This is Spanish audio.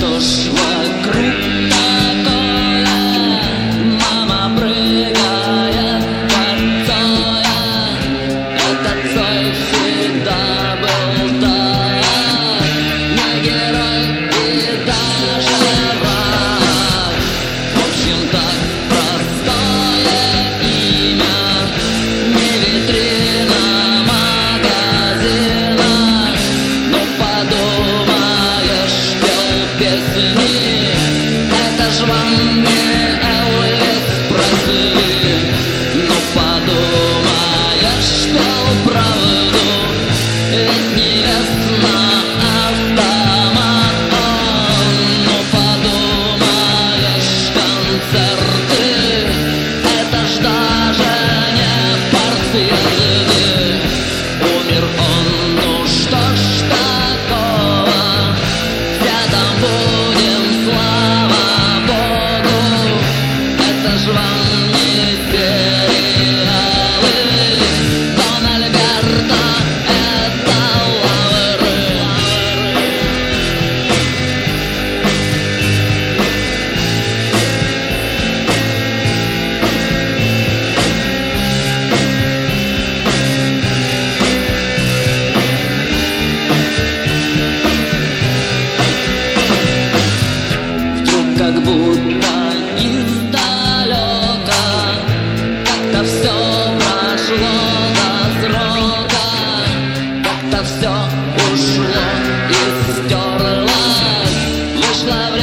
todos. love.